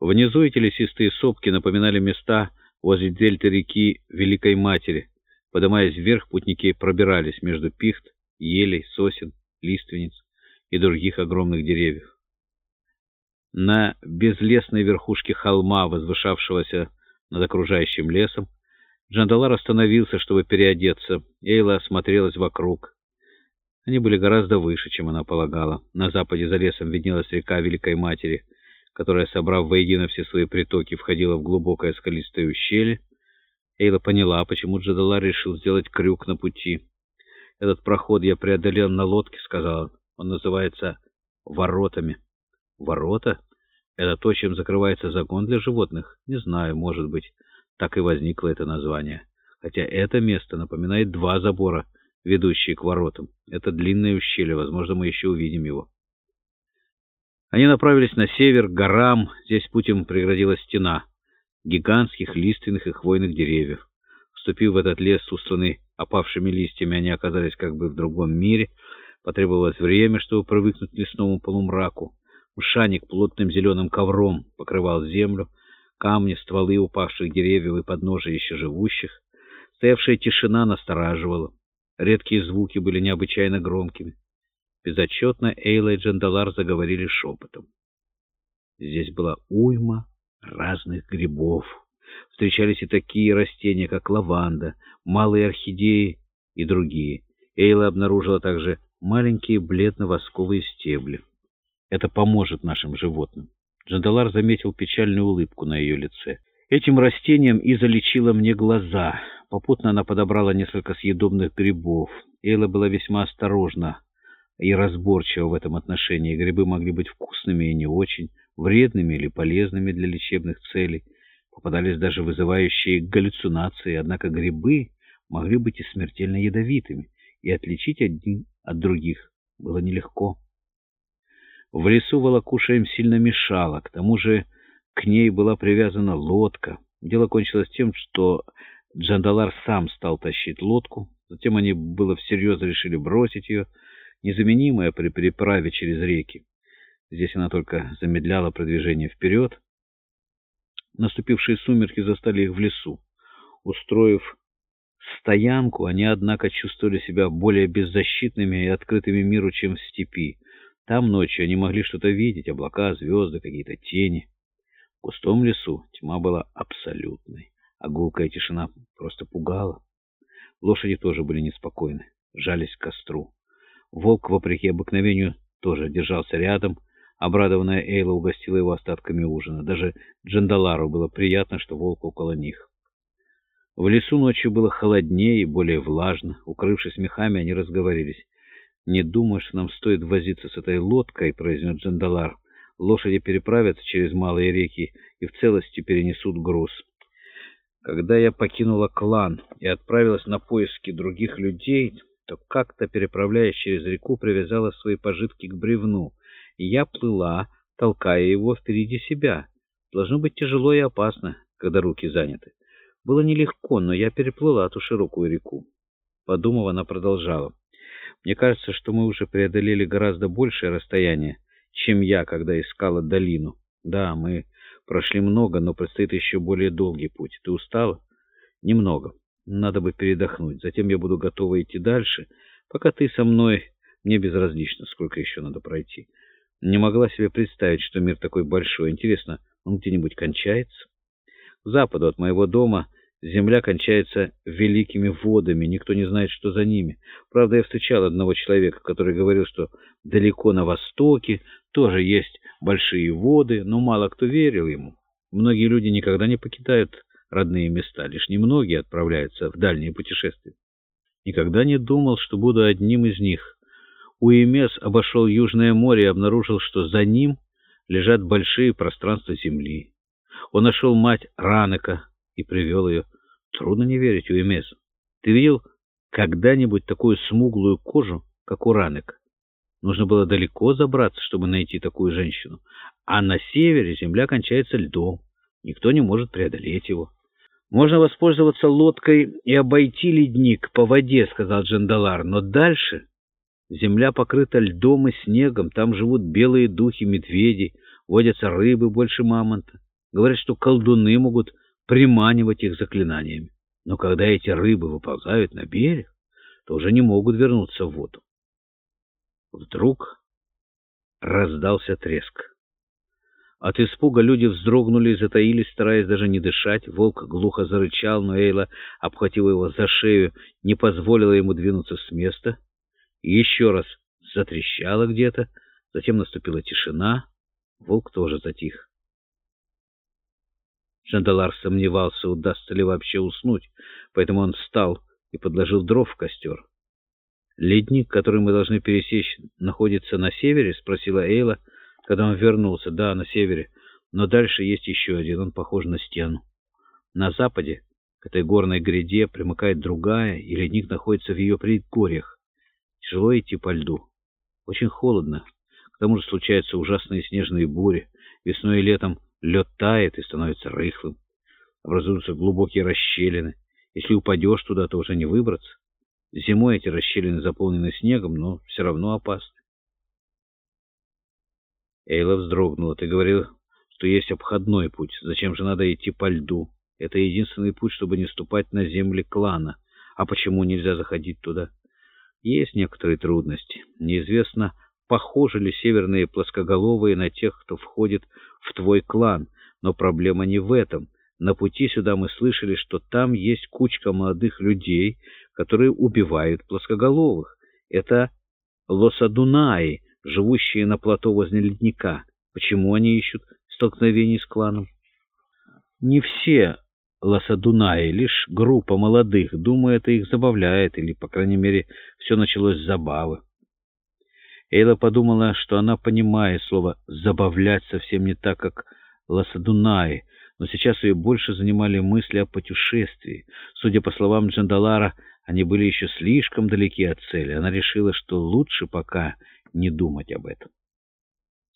Внизу эти лесистые сопки напоминали места возле дельты реки Великой Матери. Поднимаясь вверх, путники пробирались между пихт, елей, сосен, лиственниц и других огромных деревьев. На безлесной верхушке холма, возвышавшегося над окружающим лесом, Джандалар остановился, чтобы переодеться. Эйла осмотрелась вокруг. Они были гораздо выше, чем она полагала. На западе за лесом виднелась река Великой Матери, которая, собрав воедино все свои притоки, входила в глубокое скалистое ущелье. Эйла поняла, почему Джандалар решил сделать крюк на пути. «Этот проход я преодолел на лодке», — сказал он. «Он называется воротами». «Ворота? Это то, чем закрывается загон для животных? Не знаю, может быть». Так и возникло это название. Хотя это место напоминает два забора, ведущие к воротам. Это длинное ущелье, возможно, мы еще увидим его. Они направились на север, к горам. Здесь путем преградила стена гигантских лиственных и хвойных деревьев. Вступив в этот лес, устланный опавшими листьями, они оказались как бы в другом мире. Потребовалось время, чтобы привыкнуть к лесному полумраку. Ушаник плотным зеленым ковром покрывал землю, камни, стволы упавших деревьев и подножия еще живущих. Стоявшая тишина настораживала. Редкие звуки были необычайно громкими. Безотчетно Эйла и Джандалар заговорили шепотом. Здесь была уйма разных грибов. Встречались и такие растения, как лаванда, малые орхидеи и другие. Эйла обнаружила также маленькие бледно-восковые стебли. Это поможет нашим животным. Джандалар заметил печальную улыбку на ее лице. Этим растением и залечила мне глаза. Попутно она подобрала несколько съедобных грибов. Эйла была весьма осторожна и разборчива в этом отношении. Грибы могли быть вкусными и не очень, вредными или полезными для лечебных целей. Попадались даже вызывающие галлюцинации, однако грибы могли быть и смертельно ядовитыми, и отличить один от других было нелегко. В лесу волокуша им сильно мешала, к тому же к ней была привязана лодка. Дело кончилось тем, что Джандалар сам стал тащить лодку, затем они было всерьез решили бросить ее, незаменимая при переправе через реки. Здесь она только замедляла продвижение вперед. Наступившие сумерки застали их в лесу. Устроив стоянку, они, однако, чувствовали себя более беззащитными и открытыми миру, чем в степи. Там ночью они могли что-то видеть, облака, звезды, какие-то тени. В густом лесу тьма была абсолютной, а гулкая тишина просто пугала. Лошади тоже были неспокойны, жались к костру. Волк, вопреки обыкновению, тоже держался рядом. Обрадованная Эйла угостила его остатками ужина. Даже Джандалару было приятно, что волк около них. В лесу ночью было холоднее и более влажно. Укрывшись мехами, они разговорились. «Не думаю, что нам стоит возиться с этой лодкой», — произнес Джандалар. «Лошади переправятся через малые реки и в целости перенесут груз». Когда я покинула клан и отправилась на поиски других людей, то как-то, переправляясь через реку, привязала свои пожитки к бревну, и я плыла, толкая его впереди себя. Должно быть тяжело и опасно, когда руки заняты. Было нелегко, но я переплыла эту широкую реку. Подумав, она продолжала. Мне кажется, что мы уже преодолели гораздо большее расстояние, чем я, когда искала долину. Да, мы прошли много, но предстоит еще более долгий путь. Ты устала? Немного. Надо бы передохнуть. Затем я буду готова идти дальше. Пока ты со мной, мне безразлично, сколько еще надо пройти. Не могла себе представить, что мир такой большой. Интересно, он где-нибудь кончается? К западу от моего дома Земля кончается великими водами, никто не знает, что за ними. Правда, я встречал одного человека, который говорил, что далеко на востоке тоже есть большие воды, но мало кто верил ему. Многие люди никогда не покидают родные места, лишь немногие отправляются в дальние путешествия. Никогда не думал, что буду одним из них. Уэмес обошел Южное море и обнаружил, что за ним лежат большие пространства земли. Он нашел мать Ранека и привел ее Трудно не верить, Уэмес. Ты видел когда-нибудь такую смуглую кожу, как у ранек? Нужно было далеко забраться, чтобы найти такую женщину. А на севере земля кончается льдом. Никто не может преодолеть его. «Можно воспользоваться лодкой и обойти ледник по воде», — сказал Джандалар. «Но дальше земля покрыта льдом и снегом, там живут белые духи медведей, водятся рыбы больше мамонта. Говорят, что колдуны могут приманивать их заклинаниями. Но когда эти рыбы выползают на берег, то уже не могут вернуться в воду. Вдруг раздался треск. От испуга люди вздрогнули и затаились, стараясь даже не дышать. Волк глухо зарычал, но Эйла, обхватив его за шею, не позволила ему двинуться с места. И еще раз затрещало где-то, затем наступила тишина. Волк тоже затих. Шандалар сомневался, удастся ли вообще уснуть, поэтому он встал и подложил дров в костер. «Ледник, который мы должны пересечь, находится на севере?» — спросила Эйла, когда он вернулся. «Да, на севере. Но дальше есть еще один. Он похож на стену. На западе, к этой горной гряде, примыкает другая, и ледник находится в ее предгорьях. Тяжело идти по льду. Очень холодно. К тому же случаются ужасные снежные бури. Весной и летом лед тает и становится рыхлым. Образуются глубокие расщелины. Если упадешь туда, то уже не выбраться. Зимой эти расщелины заполнены снегом, но все равно опасны. Эйла вздрогнула. Ты говорил, что есть обходной путь. Зачем же надо идти по льду? Это единственный путь, чтобы не ступать на земли клана. А почему нельзя заходить туда? Есть некоторые трудности. Неизвестно, похожи ли северные плоскоголовые на тех, кто входит в твой клан. Но проблема не в этом. На пути сюда мы слышали, что там есть кучка молодых людей, которые убивают плоскоголовых. Это лосадунаи, живущие на плато возле ледника. Почему они ищут столкновений с кланом? Не все лосадунаи, лишь группа молодых. Думаю, это их забавляет, или, по крайней мере, все началось с забавы. Эйла подумала, что она понимает слово «забавлять» совсем не так, как лосадунаи, но сейчас ее больше занимали мысли о путешествии. Судя по словам Джандалара, они были еще слишком далеки от цели. Она решила, что лучше пока не думать об этом.